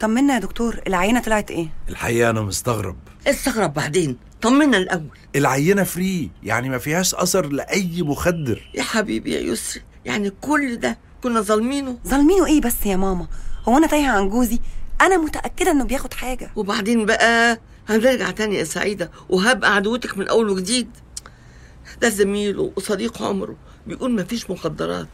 طمنا يا دكتور العينة طلعت إيه؟ الحقيقة أنا مستغرب. استغرب بعدين. طمنا الأول. العينة فري يعني ما فيهاش أثر لأي مخدر. يا حبيبي يا يسري يعني كل ده كنا ظالمينه؟ ظالمينه إيه بس يا ماما؟ هو أنا تايهة عن جوزي؟ أنا متأكدة إنه بياخد حاجة. وبعدين بقى هنرجع تاني يا سعيدة وهبقى عدوتك من أول وجديد. ده زميله وصديق عمره بيقول مفيش مخدرات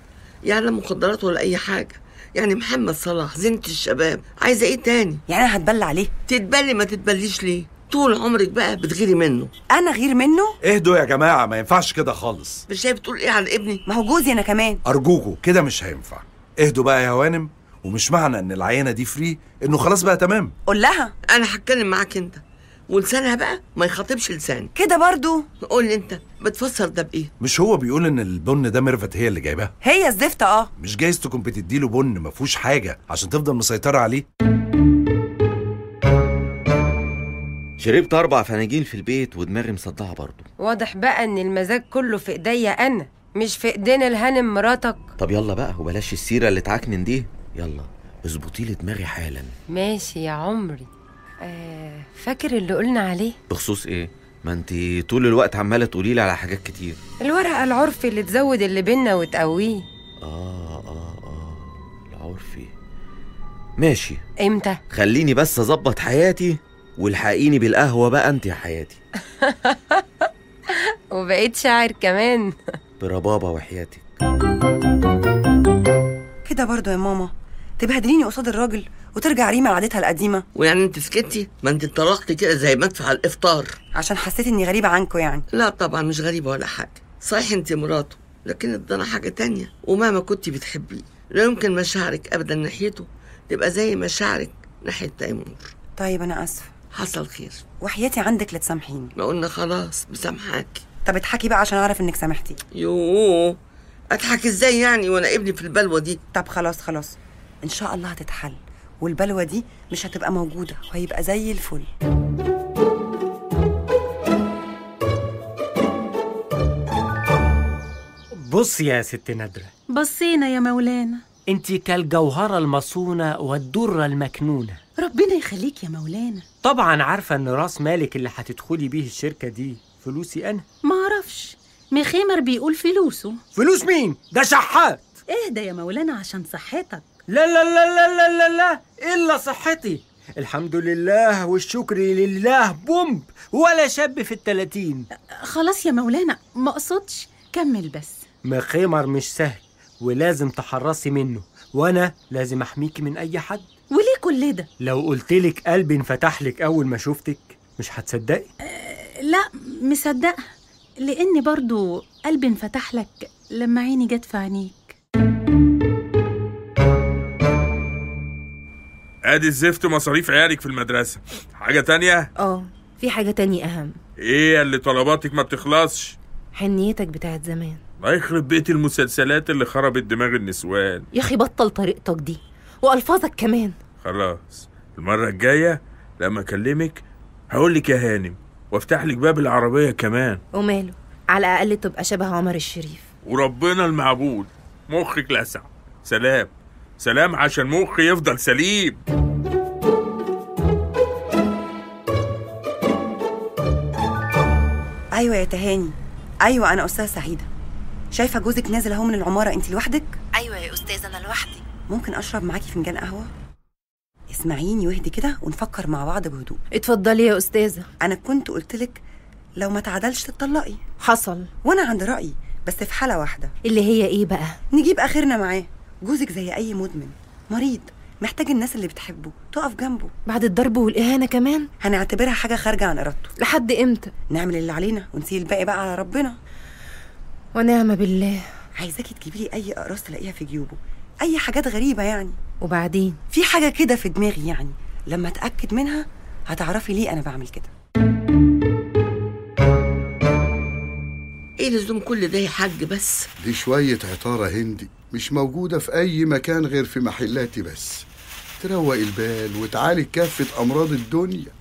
يعني لا مخدرات ولا أي حاجة. يعني محمد صلاح زينة الشباب. عايزة إيه تاني؟ يعني أنا هتبلى عليه تتبلي ما تتبليش ليه؟ طول عمرك بقى بتغيري منه. أنا غير منه؟ اهدوا يا جماعة ما ينفعش كده خالص. مش شايف بتقول إيه على ابني؟ ما هو جوزي أنا كمان. ارجوكوا كده مش هينفع. اهدوا بقى يا هوانم ومش معنى إن العينه دي فري إنه خلاص بقى تمام. قول لها. أنا هتكلم معاك أنت. ولسانها بقى ما يخاطبش لساني كده برضو؟ قول لي أنت بتفسر ده بإيه؟ مش هو بيقول إن البن ده ميرفت هي اللي جايباه؟ هي الزفته آه. مش جايز تكون بتديله بن ما فيهوش حاجة عشان تفضل مسيطرة عليه؟ شربت أربع فناجيل في البيت ودماغي مصدعة برضه واضح بقى إن المزاج كله في إيديا أنا مش في ايدين الهانم مراتك. طب يلا بقى وبلاش السيرة اللي تعكنن دي. يلا اظبطي لي دماغي حالا. ماشي يا عمري. آه فاكر اللي قلنا عليه؟ بخصوص إيه؟ ما أنت طول الوقت عمالة تقولي لي على حاجات كتير. الورقة العرفي اللي تزود اللي بينا وتقويه. آه آه آه العرفي. ماشي. إمتى؟ خليني بس أظبط حياتي والحقيني بالقهوة بقى أنت يا حياتي. وبقيت شاعر كمان. بربابة وحياتك. كده برضو يا ماما. تبهدليني قصاد الراجل وترجع ريما لعادتها القديمة. ويعني أنت سكتي؟ ما أنت اتطرقتي كده زي مدفع الإفطار. عشان حسيت اني غريبة عنكم يعني. لا طبعا مش غريبة ولا حاجة. صحيح انت مراته لكن الضنا حاجة تانية. ومهما كنت بتحبيه لا يمكن مشاعرك أبدا ناحيته تبقى زي مشاعرك ناحية تيمور. طيب أنا آسفة. حصل خير. وحياتي عندك لا تسامحيني. ما قلنا خلاص مسامحاكي طب اضحكي بقى عشان أعرف إنك سامحتي. يوه أضحك إزاي يعني وأنا ابني في البلوة دي؟ طب خلاص خلاص. إن شاء الله هتتحل والبلوه دي مش هتبقى موجودة وهيبقى زي الفل. بص يا ست نادرة. بصينا يا مولانا. انت كالجوهرة المصونة والدرة المكنونة. ربنا يخليك يا مولانا. طبعا عارفة إن رأس مالك اللي هتدخلي بيه الشركة دي فلوسي أنا؟ ما أعرفش. مخيمر بيقول فلوسه. فلوس مين؟ ده شحات. اهدى يا مولانا عشان صحتك. لا لا لا لا لا لا لا إلا صحتي. الحمد لله والشكر لله بومب ولا شاب في التلاتين. خلاص يا مولانا ما أقصدش. كمل بس. مخيمر مش سهل ولازم تحرصي منه وأنا لازم أحميكي من أي حد. وليه كل ده؟ لو قلتلك قلبي انفتح لك أول ما شفتك مش هتصدقي؟ لا مصدقه لاني برضو قلبي انفتح لك لما عيني جت في عينيك. ادي الزفت مصاريف عيالك في المدرسة. حاجة تانية؟ آه في حاجة تانية أهم. إيه اللي طلباتك ما بتخلصش؟ حنيتك بتاعت زمان. الله يخرب بيت المسلسلات اللي خربت دماغ النسوان. يا أخي بطل طريقتك دي. وألفاظك كمان. خلاص المرة الجاية لما أكلمك هقول لك يا هانم وافتح لك باب العربية كمان. وماله؟ على الأقل تبقى شبه عمر الشريف. وربنا المعبود. مخك لسع. سلام. سلام عشان مخي يفضل سليم. أيوه يا تهاني. أيوه أنا أستاذة سعيدة. شايفة جوزك نازل أهو من العمارة انت لوحدك؟ أيوة يا أستاذ أنا لوحدي. ممكن أشرب معاكي فنجان قهوة؟ اسمعيني واهدي كده ونفكر مع بعض بهدوء. اتفضلي يا أستاذة. أنا كنت قلتلك لو ما تعدلش تطلقي حصل. وأنا عند رأيي بس في حالة واحدة. اللي هي إيه بقى؟ نجيب آخرنا معاه. جوزك زي أي مدمن. مريض. محتاج الناس اللي بتحبه تقف جنبه. بعد الضرب والإهانة كمان؟ هنعتبرها حاجة خارجة عن إرادته. لحد إمتى؟ نعمل اللي علينا ونسيب الباقي بقى على ربنا. ونعم بالله. عايزاكي تجيبي لي أي أقراص تلاقيها في جيوبه. أي حاجات غريبة يعني. وبعدين؟ في حاجة كده في دماغي يعني. لما أتأكد منها هتعرفي ليه أنا بعمل كده. إيه لزوم كل ده يا حاج بس؟ دي شوية عطارة هندي مش موجودة في أي مكان غير في محلاتي بس. تروق البال وتعالج كافة أمراض الدنيا.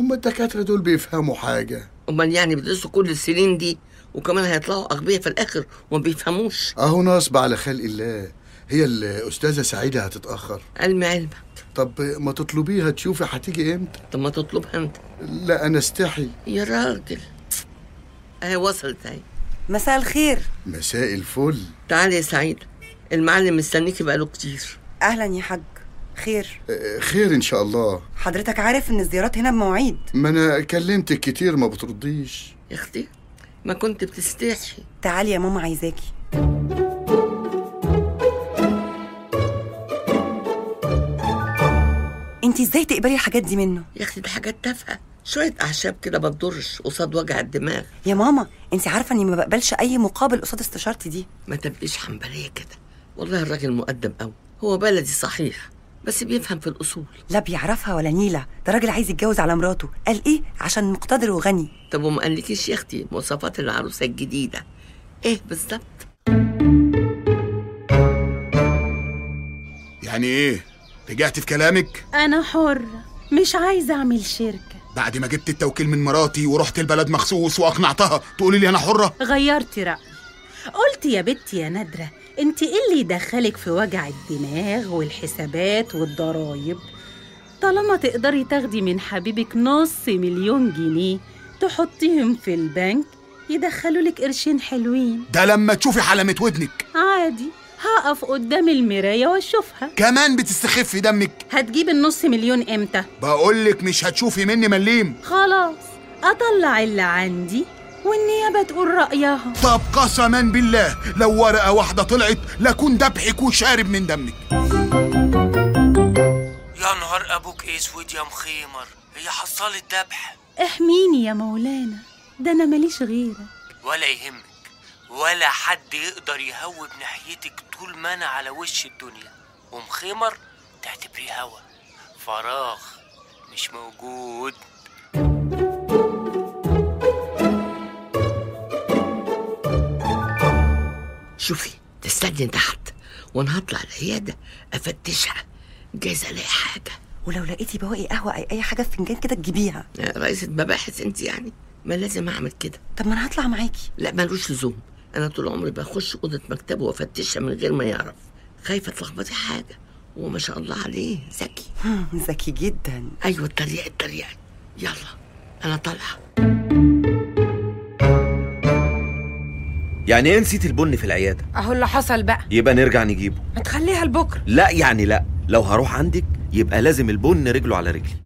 هما الدكاترة دول بيفهموا حاجة. أمال يعني بيدرسوا كل السنين دي وكمان هيطلعوا أغبياء في الآخر وما بيفهموش؟ أهو نصب على خلق الله. هي الأستاذة سعيدة هتتأخر. علم علمك. طب ما تطلبيها تشوفي هتيجي إمتى؟ طب ما تطلبها أنت. لا أنا أستحي. يا راجل. أهي وصلت أهي. مساء الخير. مساء الفل. تعالي يا سعيد المعلم مستنيكي بقاله كتير. أهلا يا حاج. خير. آه، خير إن شاء الله. حضرتك عارف إن الزيارات هنا بمواعيد. ما أنا كلمتك كتير ما بترديش. يا أختي ما كنت بتستحي تعالي يا ماما عايزاكي. انت إزاي تقبلي الحاجات دي منه؟ يا أختي دي حاجات تافهة. شوية أعشاب كده ما تضرش قصاد وجع الدماغ. يا ماما انت عارفة إني ما بقبلش أي مقابل قصاد استشارتي دي. ما تبقيش حنبلية كده. والله الراجل مقدم قوي هو بلدي صحيح بس بيفهم في الأصول. لا بيعرفها ولا نيلة. ده راجل عايز يتجوز على مراته. قال إيه؟ عشان مقتدر وغني. طب وما قالكيش يا أختي مواصفات العروسة الجديدة؟ إيه بالظبط؟ يعني إيه؟ رجعت في كلامك؟ أنا حرة. مش عايزة أعمل شركة. بعد ما جبت التوكيل من مراتي ورحت البلد مخصوص وأقنعتها تقولي لي أنا حرة. غيرت رأيي قلت يا بنتي يا نادرة أنت إيه اللي يدخلك في وجع الدماغ والحسابات والضرايب؟ طالما تقدري تاخدي من حبيبك نص مليون جنيه تحطيهم في البنك يدخلوا لك قرشين حلوين. ده لما تشوفي حلمة ودنك. عادي. هقف قدام المراية واشوفها. كمان بتستخفي دمك. هتجيب النص مليون إمتى؟ بقولك مش هتشوفي مني مليم. خلاص أطلع اللي عندي والنيابة تقول رأيها. طب قسما بالله لو ورقة واحدة طلعت لكون دبحك وشارب من دمك. يا نهار أبوك أسود يا مخيمر هي حصلت ذبح احميني يا مولانا ده أنا ماليش غيرك. ولا يهمك. ولا حد يقدر يهوب ناحيتك طول ما أنا على وش الدنيا. ومخيمر تعتبريه هوا. فراغ مش موجود. شوفي تستني تحت وأنا هطلع العيادة أفتشها. جايز الاقي حاجة. ولو لقيتي بواقي قهوة اي أي حاجة في فنجان كده تجيبيها. يا رئيسة مباحث انت يعني. ما لازم أعمل كده. طب ما أنا هطلع معاكي. لا ملوش لزوم. أنا طول عمري بخش أوضة مكتبه وأفتشها من غير ما يعرف. خايفة تلخبطي حاجة. وما شاء الله عليه. ذكي. هم، ذكي جدا. أيوه اتريقي اتريقي يلا أنا طالعة. يعني إيه نسيت البن في العيادة؟ أهو اللي حصل بقى. يبقى نرجع نجيبه. ما تخليها لبكرة. لا يعني لا. لو هروح عندك يبقى لازم البن رجله على رجلي.